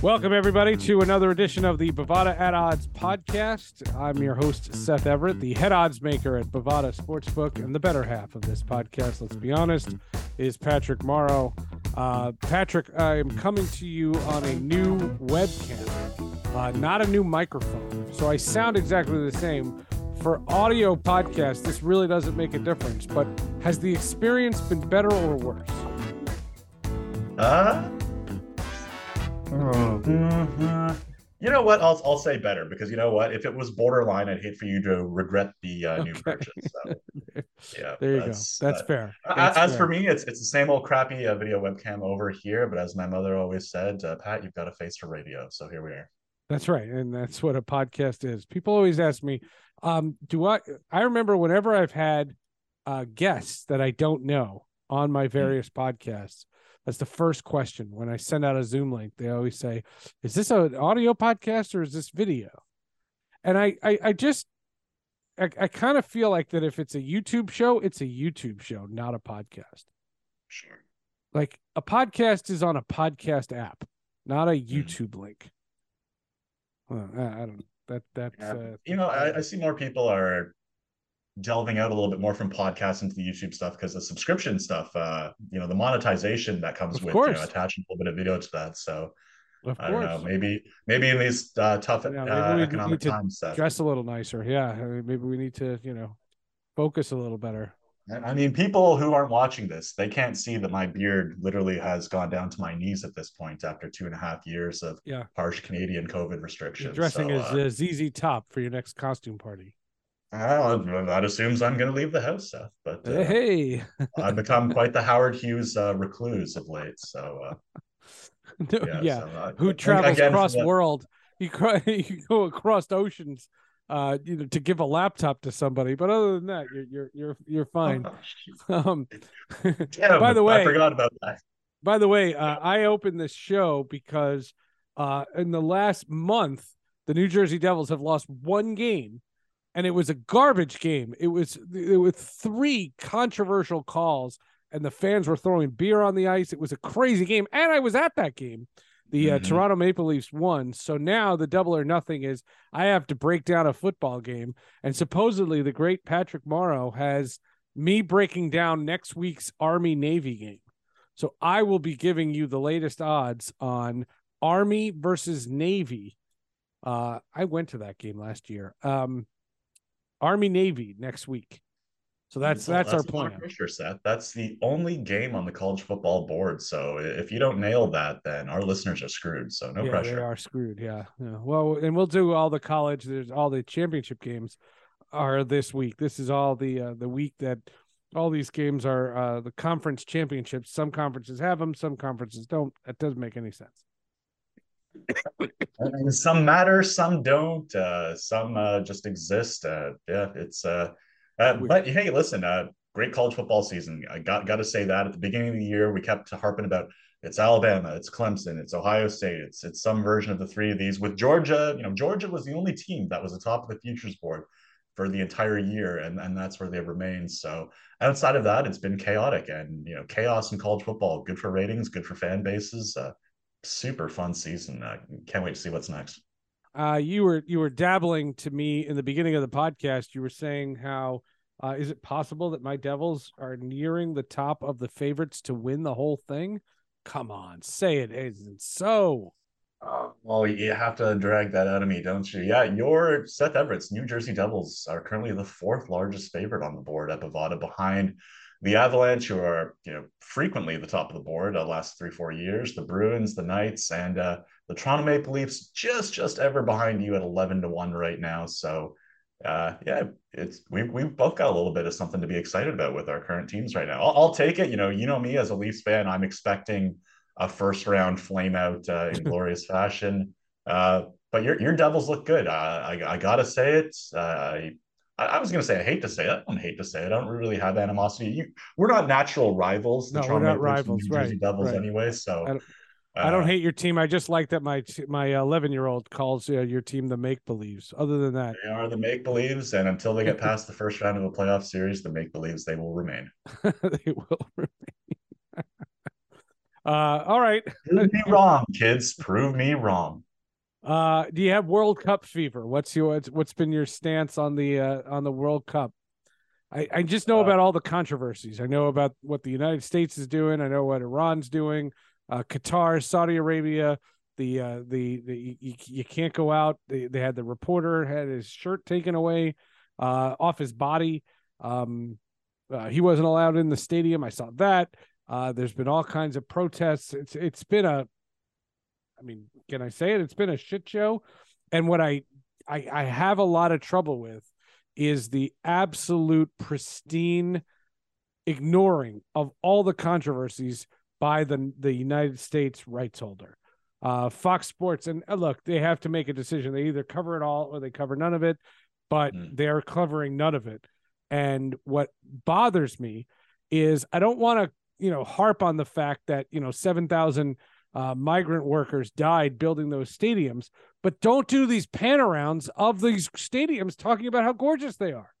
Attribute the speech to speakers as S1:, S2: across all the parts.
S1: Welcome, everybody, to another edition of the Bovada at Odds podcast. I'm your host, Seth Everett, the head odds maker at Bovada Sportsbook, and the better half of this podcast, let's be honest, is Patrick Morrow. Uh, Patrick, I am coming to you on a new webcam, uh, not a new microphone. So I sound exactly the same. For audio podcast, this really doesn't make a difference, but has the experience been better or worse?
S2: Uh. You know what? I'll I'll say better because you know what? If it was borderline, I'd hate for you to regret the uh, new
S1: Okay.
S2: purchase. So, yeah,
S1: There you
S2: that's-
S1: go. That's
S2: uh,
S1: fair. That's
S2: as
S1: fair.
S2: for me, it's it's the same old crappy uh, video webcam over here. But as my mother always said, uh, Pat, you've got a face for radio. So here we are.
S1: That's right, and that's what a podcast is. People always ask me, um, "Do I?" I remember whenever I've had uh, guests that I don't know on my various podcasts. That's the first question when I send out a Zoom link. They always say, "Is this an audio podcast or is this video?" And I, I, I just, I, I kind of feel like that if it's a YouTube show, it's a YouTube show, not a podcast.
S2: Sure.
S1: Like a podcast is on a podcast app, not a YouTube link. Well, I, I don't know. That that's
S2: Yeah.
S1: uh,
S2: You know, I, I see more people are delving out a little bit more from podcasts into the YouTube stuff because the subscription stuff, uh, you know, the monetization that comes
S1: Of
S2: with you know, attaching a little bit of video to that. So
S1: of
S2: I don't know, maybe maybe in these uh, tough
S1: Yeah,
S2: uh, economic times, Seth,
S1: Dress a little nicer. Yeah, I mean, maybe we need to, you know, focus a little better.
S2: I mean, people who aren't watching this, they can't see that my beard literally has gone down to my knees at this point after two and a half years of
S1: Yeah.
S2: harsh Canadian COVID
S1: You're
S2: restrictions.
S1: dressing
S2: So,
S1: as
S2: uh,
S1: uh, ZZ Top for your next costume party.
S2: Well, that assumes I'm going to leave the house, Seth. But uh,
S1: hey,
S2: I've become quite the Howard Hughes uh, recluse of late. So uh,
S1: No,
S2: yeah,
S1: yeah.
S2: so, uh,
S1: Who travels across
S2: the-
S1: world? You, cro- you go across oceans, uh, you know, to give a laptop to somebody. But other than that, you're you're you're you're fine. Um,
S2: Damn,
S1: by the way,
S2: I forgot about that.
S1: By the way, uh, I opened this show because uh, in the last month, the New Jersey Devils have lost one game, and it was a garbage game. It was it was three controversial calls, and the fans were throwing beer on the ice. It was a crazy game, and I was at that game. The uh,
S2: Mhm.
S1: Toronto Maple Leafs won, so now the double or nothing is I have to break down a football game, and supposedly the great Patrick Morrow has me breaking down next week's Army Navy game. So I will be giving you the latest odds on Army versus Navy. Uh, I went to that game last year. Um, Army Navy next week. So that's
S2: So
S1: that's, our plan.
S2: pressure, Seth. That's the only game on the college football board. So if you don't nail that, then our listeners are screwed. So no
S1: yeah,
S2: pressure.
S1: they are screwed. Yeah, yeah. Well, and we'll do all the college. There's all the championship games are this week. This is all the uh, the week that all these games are uh, the conference championships. Some conferences have them, some conferences don't. That doesn't make any sense.
S2: And some matter, some don't. Uh, some uh, just exist. Uh, yeah, it's. Uh, uh, but hey, listen. Uh, great college football season. I got got to say that at the beginning of the year, we kept harping about it's Alabama, it's Clemson, it's Ohio State, it's it's some version of the three of these. With Georgia, you know, Georgia was the only team that was atop of the futures board for the entire year, and and that's where they remain. So outside of that, it's been chaotic, and you know, chaos in college football. Good for ratings, good for fan bases. Uh, super fun season. Uh, can't wait to see what's next.
S1: uh, you were you were dabbling to me in the beginning of the podcast. You were saying how uh, is it possible that my Devils are nearing the top of the favorites to win the whole thing? Come on, say it isn't so.
S2: Uh, well, you have to drag that out of me, don't you? Yeah, your Seth Everett's New Jersey Devils are currently the fourth largest favorite on the board at Bovada, behind the Avalanche, who are you know frequently the top of the board the last three four years. The Bruins, the Knights, and uh, the Toronto Maple Leafs just just ever behind you at eleven to one right now. So. Uh, yeah, it's we we've both got a little bit of something to be excited about with our current teams right now. I'll, I'll take it. You know, you know me as a Leafs fan, I'm expecting a first round flame out uh, in glorious fashion. Uh, but your your Devils look good. Uh, I I gotta say it. Uh, I I was gonna say I hate to say it. I don't hate to say it. I don't really have animosity. You, we're not natural rivals.
S1: No, we're not rivals,
S2: New Jersey
S1: right,
S2: Devils
S1: right.
S2: anyway. So
S1: I don't- I don't
S2: uh,
S1: hate your team. I just like that my my 11 year old calls uh, your team the make believes. Other than that,
S2: They are the make believes, and until they get past the first round of a playoff series, the make believes they will remain.
S1: they will remain. Uh, all right.
S2: Prove me wrong, kids. Prove me wrong.
S1: Uh, do you have World Cup fever? What's your what's been your stance on the uh, on the World Cup? I, I just know uh, about all the controversies. I know about what the United States is doing. I know what Iran's doing. Uh, Qatar, Saudi Arabia. The uh, the the you, you can't go out. They, they had the reporter had his shirt taken away uh, off his body. Um, uh, he wasn't allowed in the stadium. I saw that. Uh, there's been all kinds of protests. It's it's been a, I mean, can I say it? It's been a shit show. And what I I, I have a lot of trouble with is the absolute pristine ignoring of all the controversies by the the United States rights holder. Uh, Fox Sports and uh, look, they have to make a decision. They either cover it all or they cover none of it, but mm. they're covering none of it. And what bothers me is I don't want to, you know, harp on the fact that, you know, 7,000 uh, migrant workers died building those stadiums, but don't do these pan arounds of these stadiums talking about how gorgeous they are.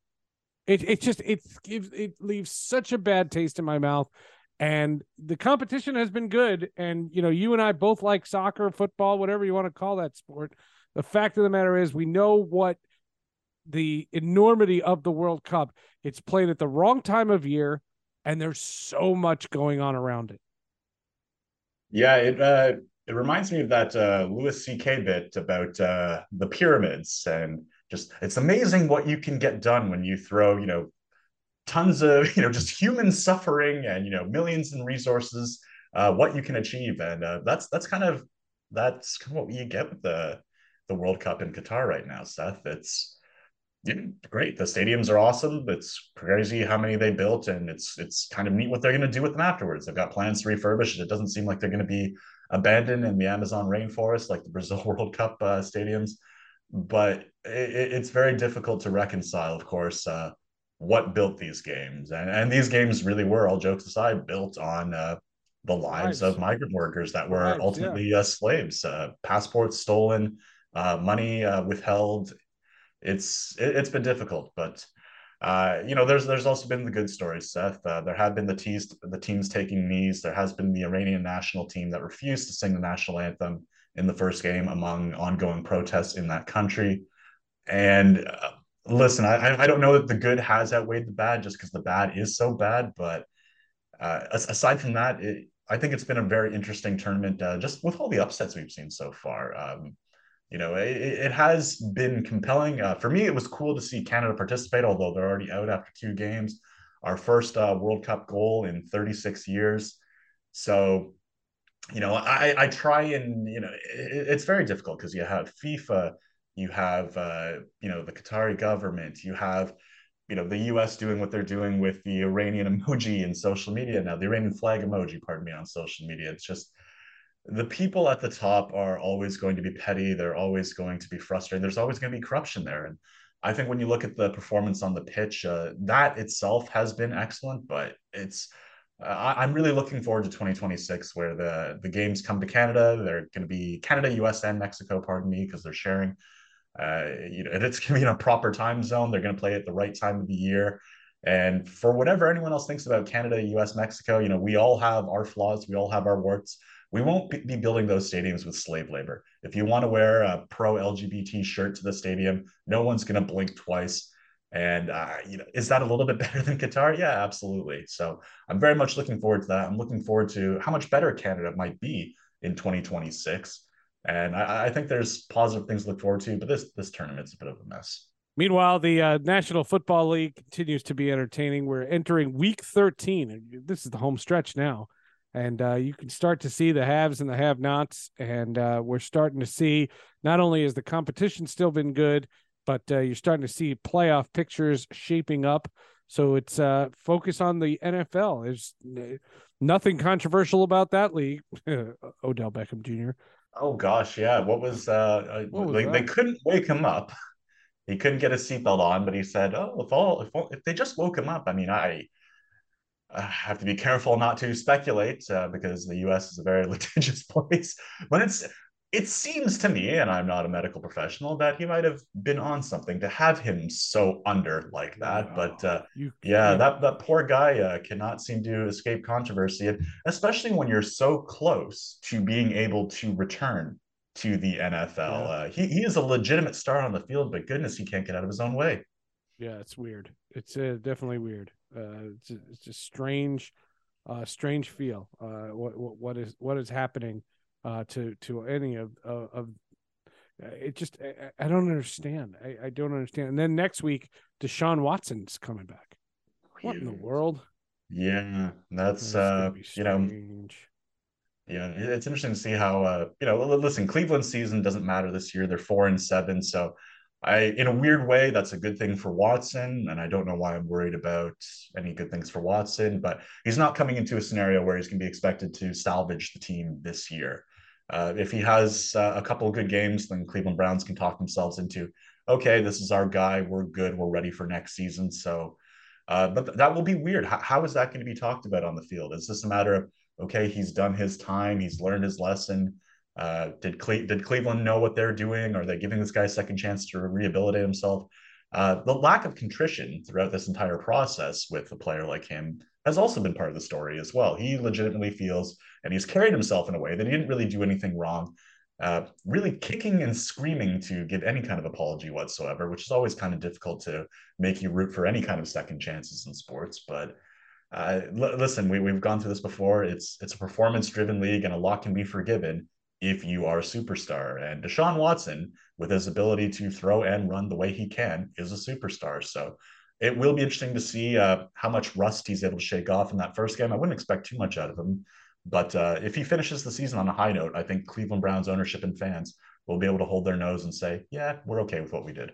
S1: It, it just, it gives, it leaves such a bad taste in my mouth. And the competition has been good. And, you know, you and I both like soccer, football, whatever you want to call that sport. The fact of the matter is, we know what the enormity of the World Cup. It's played at the wrong time of year, and there's so much going on around it.
S2: Yeah, it uh, it reminds me of that uh, Louis C.K. bit about uh, the pyramids, and just it's amazing what you can get done when you throw, you know, tons of you know just human suffering and you know millions in resources. Uh, what you can achieve, and uh, that's that's kind of that's kind of what you get with the the World Cup in Qatar right now, Seth. It's yeah, great. The stadiums are awesome. It's crazy how many they built, and it's it's kind of neat what they're going to do with them afterwards. They've got plans to refurbish it. It doesn't seem like they're going to be abandoned in the Amazon rainforest like the Brazil World Cup uh, stadiums. But it, it's very difficult to reconcile, of course, uh, what built these games, and and these games really were, all jokes aside, built on uh, the lives, lives, of migrant workers that were lives, ultimately yeah. Uh, slaves, uh, passports stolen, uh, money withheld it's it, has been difficult, but uh, you know, there's there's also been the good stories, Seth. Uh, there have been the teams the teams taking knees. There has been the Iranian national team that refused to sing the national anthem in the first game among ongoing protests in that country. And uh, listen, I I don't know that the good has outweighed the bad just because the bad is so bad, but uh, aside from that, it, I think it's been a very interesting tournament, uh, just with all the upsets we've seen so far. Um, you know, it, it has been compelling. Uh, for me, it was cool to see Canada participate, although they're already out after two games. Our first uh, World Cup goal in 36 years. So, you know, I, I try and, you know, it, it's very difficult because you have FIFA, you have, uh, you know, the Qatari government, you have, you know, the US doing what they're doing with the Iranian emoji in social media now, the Iranian flag emoji, pardon me, on social media. It's just, the people at the top are always going to be petty. They're always going to be frustrated. There's always going to be corruption there. And I think when you look at the performance on the pitch, uh, that itself has been excellent, but it's, uh, I'm really looking forward to 2026 where the, the games come to Canada. They're going to be Canada, US, and Mexico, pardon me, because they're sharing. Uh, you know, it's going to be in a proper time zone. They're going to play at the right time of the year. And for whatever anyone else thinks about Canada, US, Mexico, you know, we all have our flaws, we all have our warts we won't be building those stadiums with slave labor. If you want to wear a pro LGBT shirt to the stadium, no one's going to blink twice. And uh, you know, is that a little bit better than Qatar? Yeah, absolutely. So I'm very much looking forward to that. I'm looking forward to how much better Canada might be in 2026. And I, I think there's positive things to look forward to, but this this tournament's a bit of a mess.
S1: Meanwhile, the uh, National Football League continues to be entertaining. We're entering Week 13, and this is the home stretch now and uh, you can start to see the haves and the have-nots. And uh, we're starting to see not only has the competition still been good but uh, you're starting to see playoff pictures shaping up. So it's uh, focus on the nfl there's nothing controversial about that league. Odell beckham jr
S2: oh gosh yeah. What was uh what was they, they couldn't wake him up. He couldn't get his seatbelt on but he said oh if all if, all, if they just woke him up i mean i I have to be careful not to speculate uh, because the U.S. is a very litigious place. But it's it seems to me, and I'm not a medical professional, that he might have been on something to have him so under like that. but uh, you, yeah, you, that that poor guy uh, cannot seem to escape controversy, and especially when you're so close to being able to return to the NFL. Yeah. Uh, he he is a legitimate star on the field, but goodness, he can't get out of his own way.
S1: Yeah, it's weird. It's uh, definitely weird. Uh, it's, it's a strange, uh, strange feel. Uh, what, what what is what is happening? uh, to to any of of, of uh, it just I, I, don't understand. I, I don't understand. And then next week, Deshaun Watson's coming back. What in the world?
S2: Yeah, that's uh, you know, yeah, it's interesting to see how uh, you know. Listen, Cleveland season doesn't matter this year. They're four and seven, so I, in a weird way, that's a good thing for Watson, and I don't know why I'm worried about any good things for Watson. But he's not coming into a scenario where he's going to be expected to salvage the team this year. Uh, if he has uh, a couple of good games, then Cleveland Browns can talk themselves into, okay, this is our guy. We're good. We're ready for next season. So, uh, but th- that will be weird. How, how is that going to be talked about on the field? Is this a matter of, okay, he's done his time, he's learned his lesson? Uh, did Cle- did Cleveland know what they're doing? Are they giving this guy a second chance to rehabilitate himself? Uh, the lack of contrition throughout this entire process with a player like him has also been part of the story as well. He legitimately feels, and he's carried himself in a way that he didn't really do anything wrong, uh, really kicking and screaming to give any kind of apology whatsoever, which is always kind of difficult to make you root for any kind of second chances in sports. But uh, l- listen, we, we've gone through this before. It's it's a performance driven league, and a lot can be forgiven if you are a superstar. And Deshaun Watson, with his ability to throw and run the way he can, is a superstar. So it will be interesting to see uh, how much rust he's able to shake off in that first game. I wouldn't expect too much out of him, but uh, if he finishes the season on a high note, I think Cleveland Browns ownership and fans will be able to hold their nose and say, "Yeah, we're okay with what we did."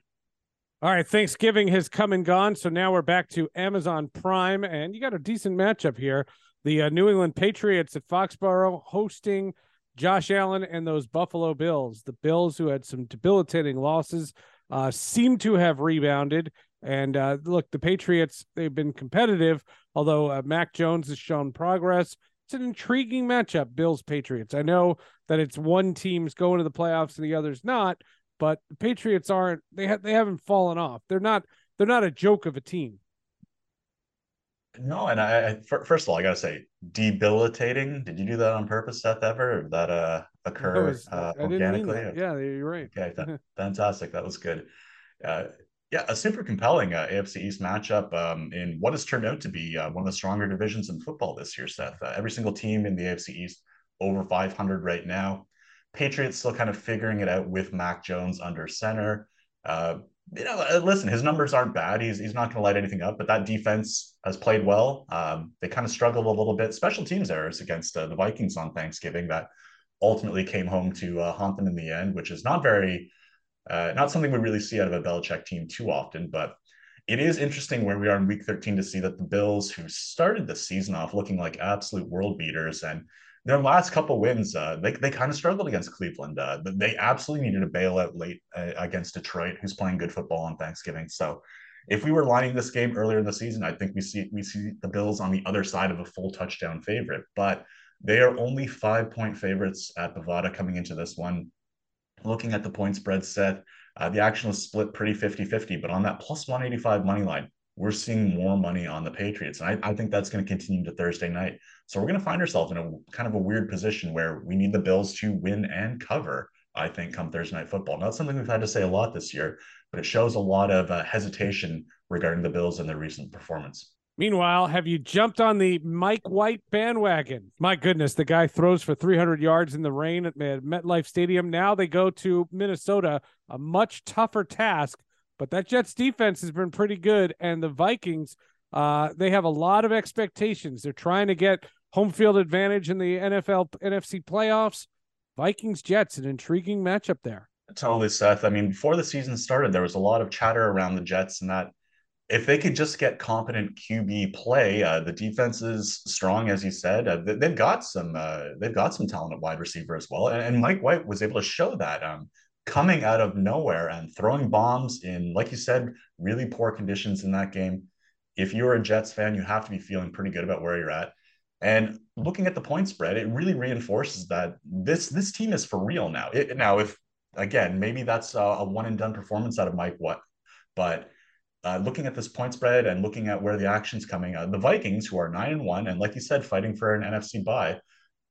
S1: All right, Thanksgiving has come and gone, so now we're back to Amazon Prime, and you got a decent matchup here. The uh, New England Patriots at Foxborough hosting Josh Allen and those Buffalo Bills. The Bills, who had some debilitating losses, uh, seem to have rebounded. And uh, look, the Patriots, they've been competitive, although uh, Mac Jones has shown progress. It's an intriguing matchup, Bills Patriots. I know that it's one team's going to the playoffs and the other's not, but the Patriots aren't they ha- they haven't fallen off. They're not they're not a joke of a team.
S2: No, and I, I first of all, I gotta say, debilitating. Did you do that on purpose, Seth? Ever or that uh occur was, uh, organically?
S1: Yeah, you're right.
S2: Okay, fantastic. That was good. Uh, yeah, a super compelling uh, AFC East matchup um, in what has turned out to be uh, one of the stronger divisions in football this year, Seth. Uh, every single team in the AFC East over 500 right now. Patriots still kind of figuring it out with Mac Jones under center. Uh, you know, uh, listen, his numbers aren't bad. He's he's not going to light anything up, but that defense has played well. Um, they kind of struggled a little bit. Special teams errors against uh, the Vikings on Thanksgiving that ultimately came home to haunt them in the end, which is not very uh, not something we really see out of a Belichick team too often, but it is interesting where we are in week 13 to see that the Bills, who started the season off looking like absolute world beaters, and their last couple wins, uh, they, they kind of struggled against Cleveland. Uh, they absolutely needed a bailout late uh, against Detroit, who's playing good football on Thanksgiving. So if we were lining this game earlier in the season, I think we see we see the Bills on the other side of a full touchdown favorite. But they are only five point favorites at Bovada coming into this one looking at the point spread set, uh, the action was split pretty 50 50, but on that plus 185 money line, we're seeing more money on the Patriots. And I, I think that's going to continue to Thursday night. So we're going to find ourselves in a kind of a weird position where we need the Bills to win and cover, I think, come Thursday night football. Not something we've had to say a lot this year, but it shows a lot of uh, hesitation regarding the Bills and their recent performance.
S1: Meanwhile, have you jumped on the Mike White bandwagon? My goodness, the guy throws for 300 yards in the rain at MetLife Stadium. Now they go to Minnesota, a much tougher task, but that Jets defense has been pretty good. And the Vikings, uh, they have a lot of expectations. They're trying to get home field advantage in the NFL NFC playoffs. Vikings Jets, an intriguing matchup there.
S2: Totally, Seth. I mean, before the season started, there was a lot of chatter around the Jets and that if they could just get competent QB play, uh, the defense is strong, as you said. Uh, they've got some uh, they've got some talent wide receiver as well, and, and Mike White was able to show that um, coming out of nowhere and throwing bombs in, like you said, really poor conditions in that game. If you're a Jets fan, you have to be feeling pretty good about where you're at. And looking at the point spread, it really reinforces that this this team is for real now. It, now, if again, maybe that's a, a one and done performance out of Mike White, but uh, looking at this point spread and looking at where the action's coming, uh, the Vikings, who are nine and one, and like you said, fighting for an NFC bye,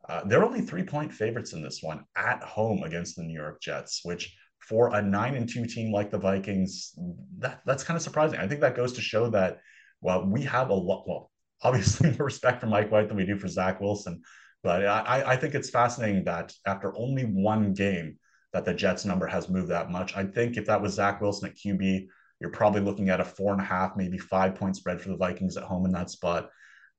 S2: uh, they're only three point favorites in this one at home against the New York Jets, which for a nine and two team like the Vikings, that, that's kind of surprising. I think that goes to show that, well, we have a lot, well, obviously more respect for Mike White than we do for Zach Wilson. But I, I think it's fascinating that after only one game, that the Jets number has moved that much. I think if that was Zach Wilson at QB, you're probably looking at a four and a half, maybe five point spread for the Vikings at home in that spot.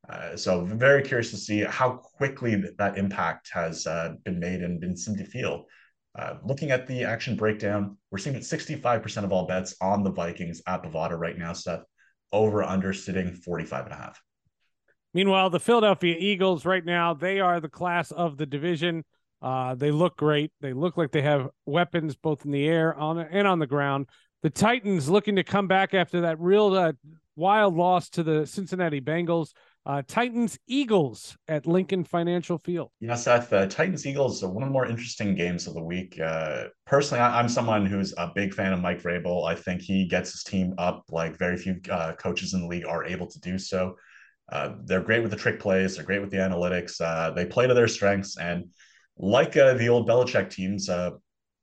S2: Uh, so very curious to see how quickly that, impact has uh, been made and been seen to feel. Uh, looking at the action breakdown, we're seeing that 65% of all bets on the Vikings at Bovada right now, Seth, over under sitting 45 and a half.
S1: Meanwhile, the Philadelphia Eagles right now, they are the class of the division. Uh, they look great. They look like they have weapons both in the air on and on the ground. The Titans looking to come back after that real uh, wild loss to the Cincinnati Bengals. Uh, Titans Eagles at Lincoln Financial Field.
S2: Yeah, Seth. Uh, Titans Eagles are one of the more interesting games of the week. Uh, personally, I, am someone who's a big fan of Mike Vrabel. I think he gets his team up like very few uh, coaches in the league are able to do so. Uh, they're great with the trick plays. They're great with the analytics. Uh, they play to their strengths, and like the old Belichick teams,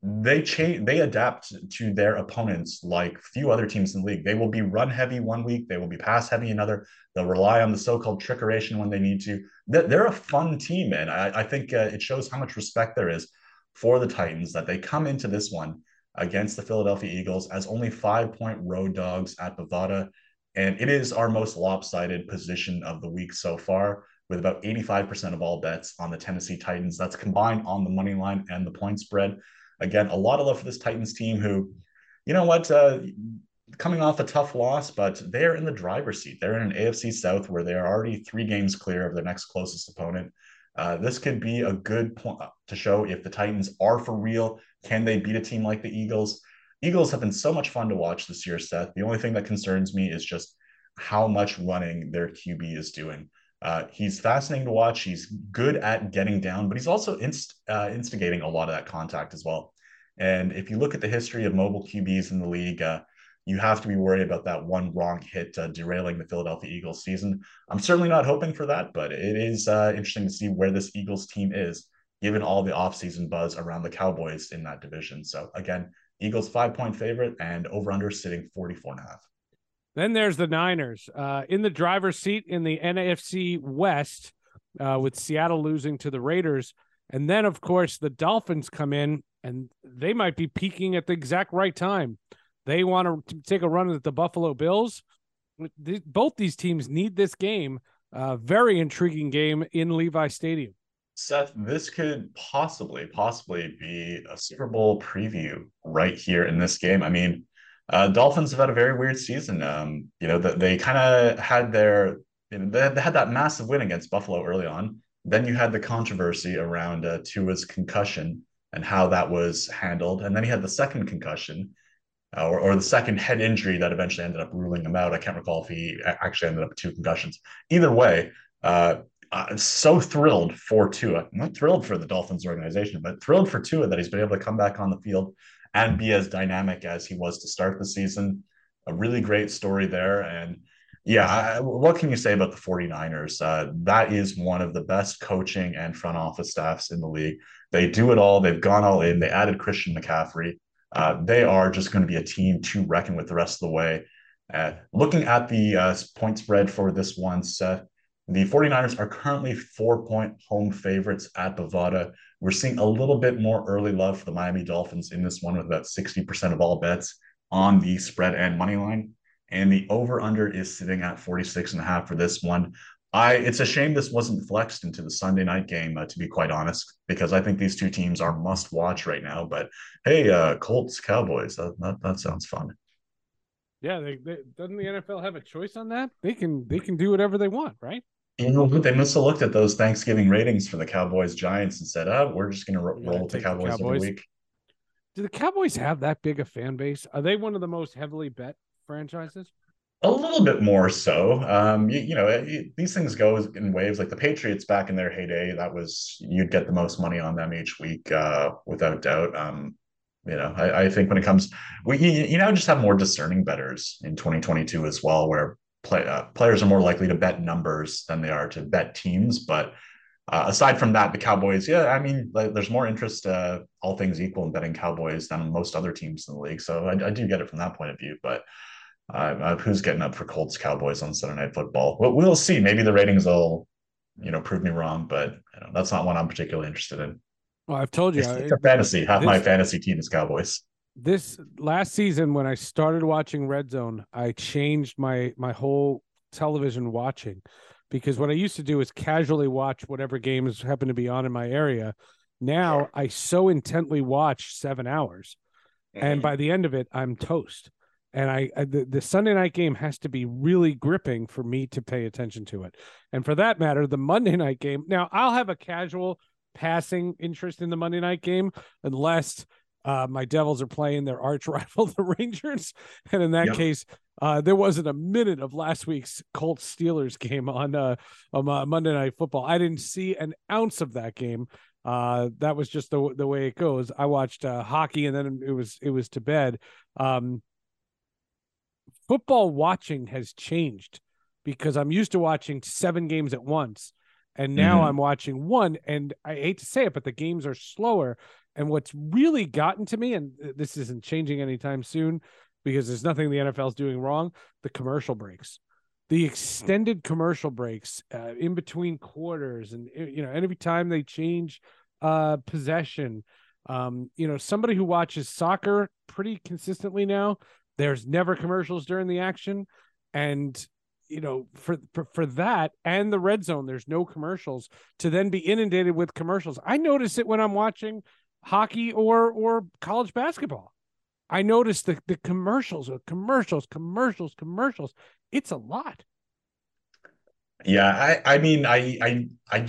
S2: they change they adapt to their opponents like few other teams in the league. They will be run heavy one week, they will be pass heavy another. They'll rely on the so-called trickeration when they need to. They're a fun team, and I, I think uh, it shows how much respect there is for the Titans that they come into this one against the Philadelphia Eagles as only five-point road dogs at Bovada, and it is our most lopsided position of the week so far. With about 85% of all bets on the Tennessee Titans. That's combined on the money line and the point spread. Again, a lot of love for this Titans team who, you know what, uh, coming off a tough loss, but they're in the driver's seat. They're in an AFC South where they're already three games clear of their next closest opponent. Uh, this could be a good point to show if the Titans are for real. Can they beat a team like the Eagles? Eagles have been so much fun to watch this year, Seth. The only thing that concerns me is just how much running their QB is doing. Uh, he's fascinating to watch. He's good at getting down, but he's also inst- uh, instigating a lot of that contact as well. And if you look at the history of mobile QBs in the league, uh, you have to be worried about that one wrong hit uh, derailing the Philadelphia Eagles season. I'm certainly not hoping for that, but it is uh, interesting to see where this Eagles team is, given all the offseason buzz around the Cowboys in that division. So again, Eagles five point favorite and over under sitting 44 and a half.
S1: Then there's the Niners uh, in the driver's seat in the NFC West uh, with Seattle losing to the Raiders. And then, of course, the Dolphins come in and they might be peaking at the exact right time. They want to take a run at the Buffalo Bills. Both these teams need this game. Uh, very intriguing game in Levi Stadium.
S2: Seth, this could possibly, possibly be a Super Bowl preview right here in this game. I mean, uh, Dolphins have had a very weird season. Um, you know, that they kind of had their, you know, they, they had that massive win against Buffalo early on. Then you had the controversy around uh, Tua's concussion and how that was handled. And then he had the second concussion uh, or, or the second head injury that eventually ended up ruling him out. I can't recall if he actually ended up with two concussions. Either way, uh, I'm so thrilled for Tua. I'm not thrilled for the Dolphins organization, but thrilled for Tua that he's been able to come back on the field and be as dynamic as he was to start the season. A really great story there. And yeah, I, what can you say about the 49ers? Uh, that is one of the best coaching and front office staffs in the league. They do it all. They've gone all in. They added Christian McCaffrey. Uh, they are just going to be a team to reckon with the rest of the way. Uh, looking at the uh, point spread for this one, Seth, the 49ers are currently four point home favorites at Bovada. We're seeing a little bit more early love for the Miami Dolphins in this one with about 60% of all bets on the spread and money line. And the over under is sitting at 46 and a half for this one. I it's a shame this wasn't flexed into the Sunday night game, uh, to be quite honest, because I think these two teams are must watch right now. But hey, uh, Colts Cowboys, that, that, that sounds fun.
S1: Yeah, they, they, doesn't the NFL have a choice on that? They can they can do whatever they want, right?
S2: You know, they must have looked at those Thanksgiving ratings for the Cowboys Giants and said, "Oh, we're just going to ro- yeah, roll with the Cowboys, the Cowboys every week."
S1: Do the Cowboys have that big a fan base? Are they one of the most heavily bet franchises?
S2: A little bit more so. Um, you, you know, it, these things go in waves. Like the Patriots back in their heyday, that was you'd get the most money on them each week, uh, without doubt. Um, you know, I, I, think when it comes, we you, you now just have more discerning betters in 2022 as well, where play, uh, players are more likely to bet numbers than they are to bet teams. But uh, aside from that, the Cowboys, yeah, I mean, like, there's more interest, uh, all things equal, in betting Cowboys than most other teams in the league. So I, I do get it from that point of view. But uh, who's getting up for Colts Cowboys on Sunday Night Football? We'll, we'll see. Maybe the ratings will, you know, prove me wrong. But you know, that's not one I'm particularly interested in.
S1: Well, I've told you,
S2: it's, fantasy. Half this, my fantasy team is Cowboys.
S1: This last season, when I started watching Red Zone, I changed my my whole television watching because what I used to do is casually watch whatever games happen to be on in my area. Now sure. I so intently watch seven hours, mm-hmm. and by the end of it, I'm toast. And I, I the, the Sunday night game has to be really gripping for me to pay attention to it. And for that matter, the Monday night game. Now I'll have a casual passing interest in the Monday night game unless uh, my Devils are playing their arch rival, the Rangers. And in that yep. case, uh, there wasn't a minute of last week's Colts Steelers game on, uh, on uh, Monday Night Football. I didn't see an ounce of that game. Uh, that was just the the way it goes. I watched uh, hockey and then it was it was to bed. Um, football watching has changed because I'm used to watching seven games at once and now mm-hmm. I'm watching one, and I hate to say it, but the games are slower. And what's really gotten to me, and this isn't changing anytime soon because there's nothing the NFL is doing wrong, the commercial breaks. The extended commercial breaks uh, in between quarters, and eh, you know, every time they change uh, possession, um, you know, somebody who watches soccer pretty consistently now, there's never commercials during the action, and you know for, for for that and the red zone there's no commercials to then be inundated with commercials. I notice it when i'm watching hockey or or college basketball i notice the the commercials or commercials commercials commercials it's a lot
S2: yeah i i mean i i i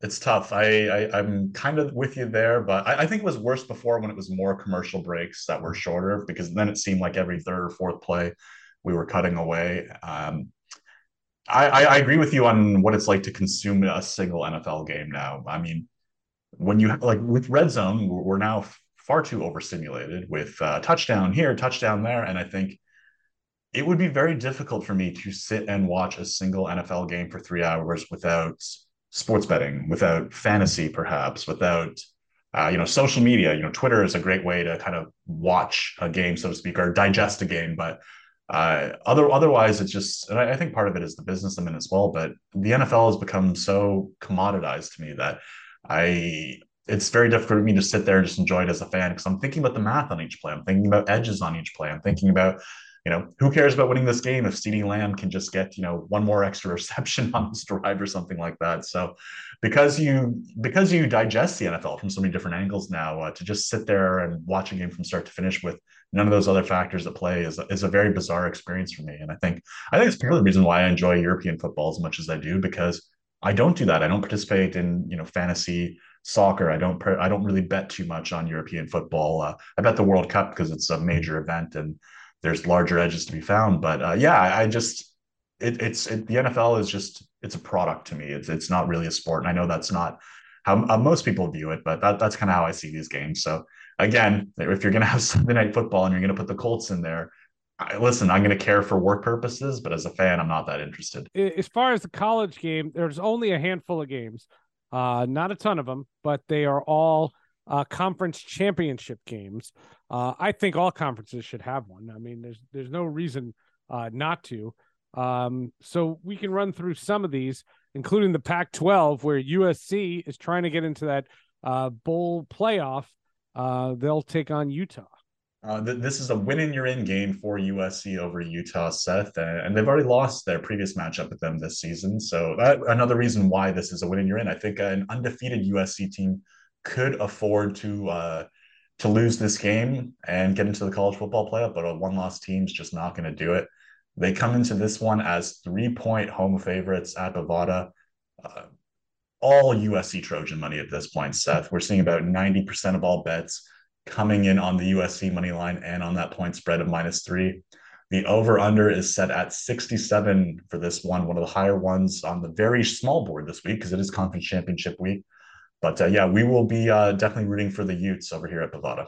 S2: it's tough i, I i'm kind of with you there but I, I think it was worse before when it was more commercial breaks that were shorter because then it seemed like every third or fourth play we were cutting away. Um, I, I, I agree with you on what it's like to consume a single NFL game now. I mean, when you like with red zone, we're now far too overstimulated with uh, touchdown here, touchdown there, and I think it would be very difficult for me to sit and watch a single NFL game for three hours without sports betting, without fantasy, perhaps, without uh, you know social media. You know, Twitter is a great way to kind of watch a game, so to speak, or digest a game, but uh, other otherwise, it's just, and I, I, think part of it is the business I'm in as well. But the NFL has become so commoditized to me that I, it's very difficult for me to sit there and just enjoy it as a fan because I'm thinking about the math on each play. I'm thinking about edges on each play. I'm thinking about, you know, who cares about winning this game if CeeDee Lamb can just get, you know, one more extra reception on this drive or something like that. So, because you because you digest the NFL from so many different angles now, uh, to just sit there and watch a game from start to finish with none of those other factors at play is, is a very bizarre experience for me. And I think I think it's part of the reason why I enjoy European football as much as I do because I don't do that. I don't participate in you know fantasy soccer. I don't I don't really bet too much on European football. Uh, I bet the World Cup because it's a major event and there's larger edges to be found. But uh, yeah, I, I just it, it's it, the NFL is just it's a product to me. It's it's not really a sport, and I know that's not how uh, most people view it, but that, that's kind of how I see these games. So again, if you're going to have Sunday night football and you're going to put the Colts in there, I, listen, I'm going to care for work purposes, but as a fan, I'm not that interested.
S1: As far as the college game, there's only a handful of games, uh, not a ton of them, but they are all uh, conference championship games. Uh, I think all conferences should have one. I mean, there's there's no reason uh, not to. Um, so we can run through some of these, including the Pac-12, where USC is trying to get into that uh, bowl playoff uh, they'll take on Utah.
S2: Uh, th- this is a win in your in game for USC over Utah, Seth, and they've already lost their previous matchup with them this season. So that another reason why this is a win in your in. I think an undefeated USC team could afford to uh, to lose this game and get into the college football playoff, but a one loss team's just not going to do it. They come into this one as three point home favorites at Bovada. Uh, all USC Trojan money at this point, Seth. We're seeing about 90% of all bets coming in on the USC money line and on that point spread of minus three. The over under is set at 67 for this one, one of the higher ones on the very small board this week because it is conference championship week. But uh, yeah, we will be uh, definitely rooting for the Utes over here at Bovada.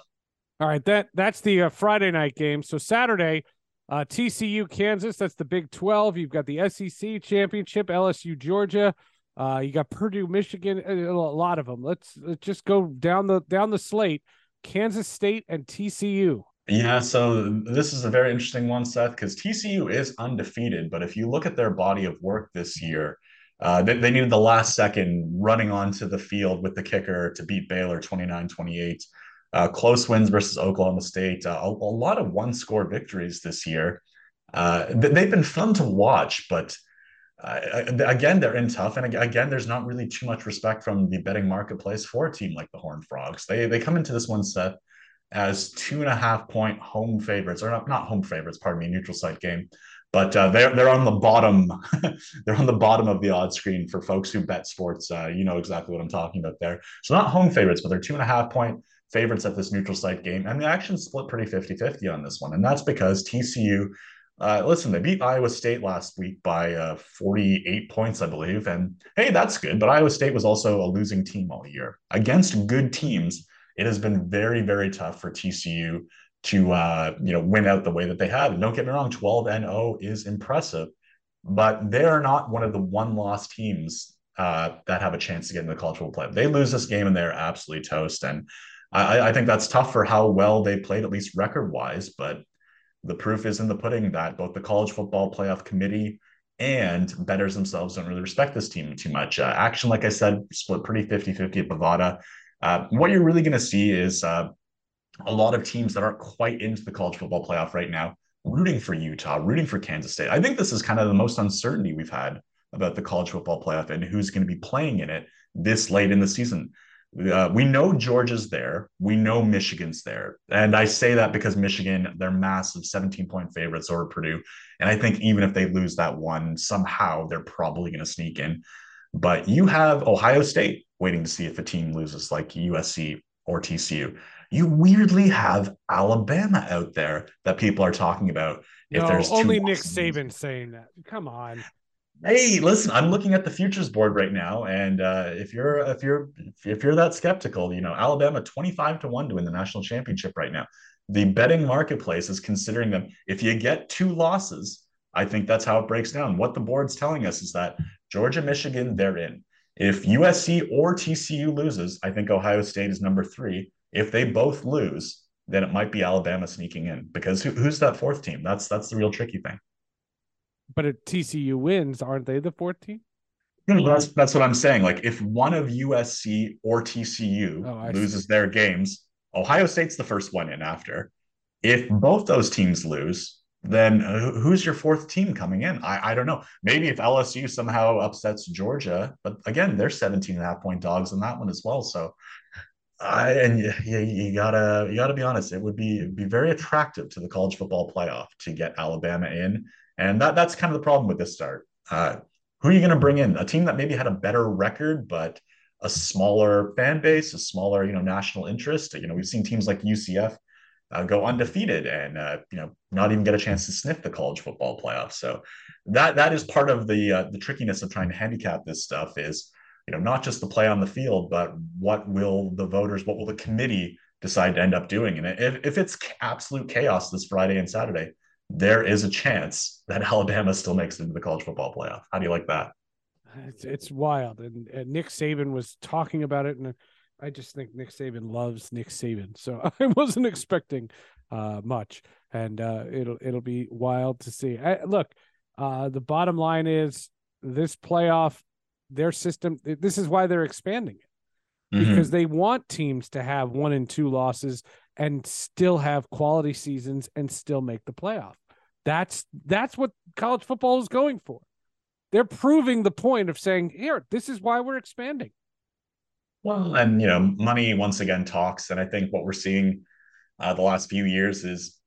S1: All right, that that's the uh, Friday night game. So Saturday, uh, TCU Kansas. That's the Big Twelve. You've got the SEC championship, LSU Georgia. Uh, you got Purdue Michigan. A lot of them. Let's let's just go down the down the slate. Kansas State and TCU.
S2: Yeah, so this is a very interesting one, Seth, because TCU is undefeated. But if you look at their body of work this year, uh, they, they needed the last second running onto the field with the kicker to beat Baylor 29 28. Uh, close wins versus Oklahoma State, uh, a, a, lot of one score victories this year. Uh, they've been fun to watch, but uh, again, they're in tough. And again, there's not really too much respect from the betting marketplace for a team like the Horned Frogs. They, they come into this one set as two and a half point home favorites, or not, not home favorites, pardon me, neutral site game. But uh, they're they're on the bottom. they're on the bottom of the odd screen for folks who bet sports. Uh, you know exactly what I'm talking about there. So not home favorites, but they're two and a half point favorites at this neutral site game, and the action split pretty 50-50 on this one. And that's because TCU. Uh, listen, they beat Iowa State last week by uh, 48 points, I believe. And hey, that's good. But Iowa State was also a losing team all year. Against good teams, it has been very, very tough for TCU to uh, you know win out the way that they have. And don't get me wrong, 12 and 0 is impressive, but they are not one of the one loss teams uh, that have a chance to get in the college football play. They lose this game and they're absolutely toast. And I, I think that's tough for how well they played, at least record wise. But the proof is in the pudding that both the college football playoff committee and betters themselves don't really respect this team too much. Uh, action, like I said, split pretty 50 50 at Bovada. Uh, what you're really going to see is uh, a lot of teams that aren't quite into the college football playoff right now rooting for Utah, rooting for Kansas State. I think this is kind of the most uncertainty we've had about the college football playoff and who's going to be playing in it this late in the season. Uh, we know Georgia's there. We know Michigan's there. And I say that because Michigan, they're massive 17 point favorites over Purdue. And I think even if they lose that one, somehow they're probably going to sneak in. But you have Ohio State waiting to see if a team loses like USC or TCU. You weirdly have Alabama out there that people are talking about.
S1: If no, there's only Nick Saban saying that. Come on.
S2: Hey, listen, I'm looking at the futures board right now, and uh, if you're if you're if you're that skeptical, you know Alabama 25 to one to win the national championship right now. The betting marketplace is considering them. If you get two losses, I think that's how it breaks down. What the board's telling us is that Georgia, Michigan, they're in. If USC or TCU loses, I think Ohio State is number three. If they both lose, then it might be Alabama sneaking in because who, who's that fourth team? That's that's the real tricky thing.
S1: But if TCU wins, aren't they the fourth team?
S2: that's that's what I'm saying. Like if one of USC or TCU oh, loses see. their games, Ohio State's the first one in after. If both those teams lose, then who's your fourth team coming in? I, I don't know. Maybe if LSU somehow upsets Georgia, but again, they're 17 and a half point dogs in that one as well. So I and you, you gotta you gotta be honest. It would be be very attractive to the college football playoff to get Alabama in, and that that's kind of the problem with this start. Uh, who are you going to bring in? A team that maybe had a better record, but a smaller fan base, a smaller you know national interest. You know, we've seen teams like UCF uh, go undefeated and uh, you know not even get a chance to sniff the college football playoff. So that that is part of the uh, the trickiness of trying to handicap this stuff is you know not just the play on the field, but what will the voters, what will the committee decide to end up doing? And if, if it's absolute chaos this Friday and Saturday, there is a chance that Alabama still makes it into the college football playoff. How do you like that?
S1: It's it's wild, and, and Nick Saban was talking about it, and I just think Nick Saban loves Nick Saban, so I wasn't expecting uh, much, and uh, it'll it'll be wild to see. I, look, uh, the bottom line is this playoff, their system. This is why they're expanding it mm-hmm. because they want teams to have one and two losses and still have quality seasons and still make the playoff. That's that's what college football is going for. They're proving the point of saying, here, this is why we're expanding.
S2: Well, and you know, money once again talks, and I think what we're seeing uh, the last few years is,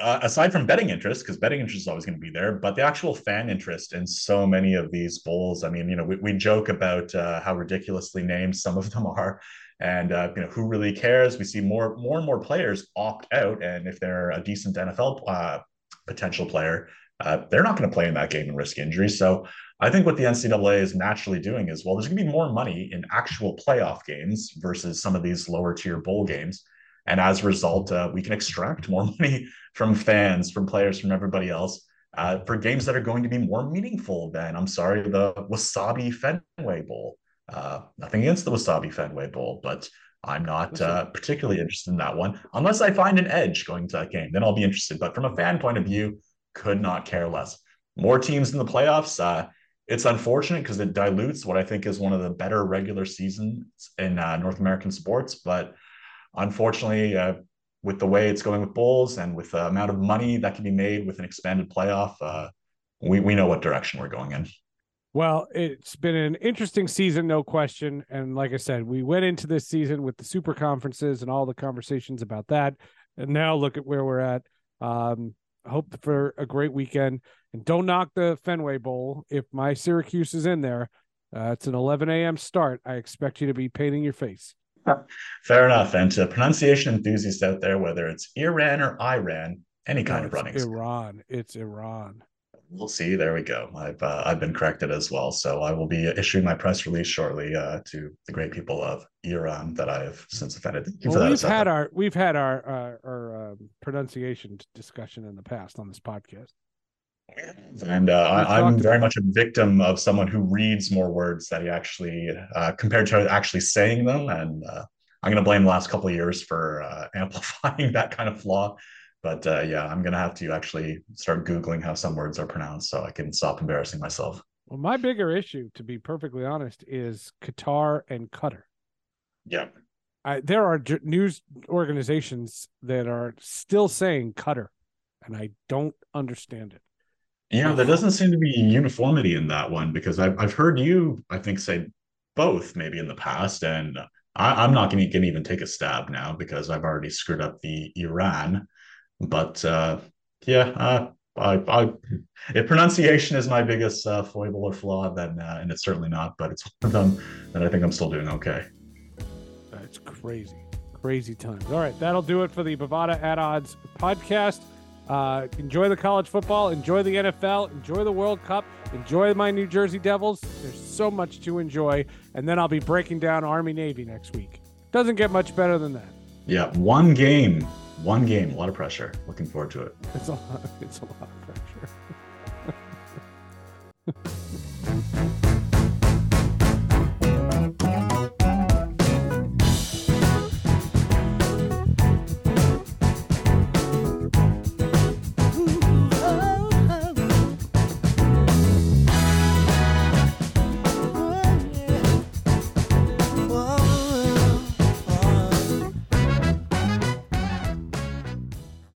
S2: uh, aside from betting interest, because betting interest is always going to be there, but the actual fan interest in so many of these bowls. I mean, you know, we, we joke about uh, how ridiculously named some of them are, and uh, you know, who really cares? We see more more and more players opt out, and if they're a decent NFL uh, potential player, uh, they're not going to play in that game and risk injury. So I think what the NCAA is naturally doing is well, there's going to be more money in actual playoff games versus some of these lower tier bowl games. And as a result, uh, we can extract more money from fans, from players, from everybody else uh, for games that are going to be more meaningful than, I'm sorry, the Wasabi Fenway Bowl. Uh, nothing against the Wasabi Fenway Bowl, but I'm not uh, particularly interested in that one unless I find an edge going to that game. Then I'll be interested. But from a fan point of view, could not care less. More teams in the playoffs. Uh, it's unfortunate because it dilutes what I think is one of the better regular seasons in uh, North American sports. But unfortunately, uh, with the way it's going with bowls and with the amount of money that can be made with an expanded playoff, uh, we, we know what direction we're going in.
S1: Well, it's been an interesting season, no question. And like I said, we went into this season with the super conferences and all the conversations about that. And now look at where we're at. Um, hope for a great weekend. And don't knock the Fenway Bowl. If my Syracuse is in there, uh, it's an 11 a.m. start. I expect you to be painting your face.
S2: Fair enough. And to pronunciation enthusiasts out there, whether it's Iran or Iran, any kind
S1: no,
S2: of running.
S1: Iran. It's Iran.
S2: We'll see. There we go. I've uh, I've been corrected as well. So I will be issuing my press release shortly uh, to the great people of Iran that I have since offended.
S1: Well, we've had our we've had our uh, our um, pronunciation discussion in the past on this podcast.
S2: And uh, I, am very much a victim of someone who reads more words that he actually, uh, compared to actually saying them. And uh, I'm going to blame the last couple of years for uh, amplifying that kind of flaw. But uh, yeah, I'm going to have to actually start Googling how some words are pronounced so I can stop embarrassing myself.
S1: Well, my bigger issue, to be perfectly honest, is Qatar and Qatar.
S2: Yeah.
S1: I, there are j- news organizations that are still saying Qatar, and I don't understand it.
S2: Yeah, there doesn't seem to be uniformity in that one because I've I've heard you, I think, say both maybe in the past, and I, am not going to even take a stab now because I've already screwed up the Iran. But uh, yeah, uh, I, I, if pronunciation is my biggest uh, foible or flaw, then uh, and it's certainly not, but it's one of them that I think I'm still doing okay.
S1: That's crazy, crazy times. All right, that'll do it for the Bovada at Odds podcast. Uh, enjoy the college football, enjoy the NFL, enjoy the World Cup, enjoy my New Jersey Devils. There's so much to enjoy. And then I'll be breaking down Army Navy next week. Doesn't get much better than that.
S2: Yeah, one game, one game, a lot of pressure. Looking forward to it.
S1: It's a lot. It's a lot of pressure.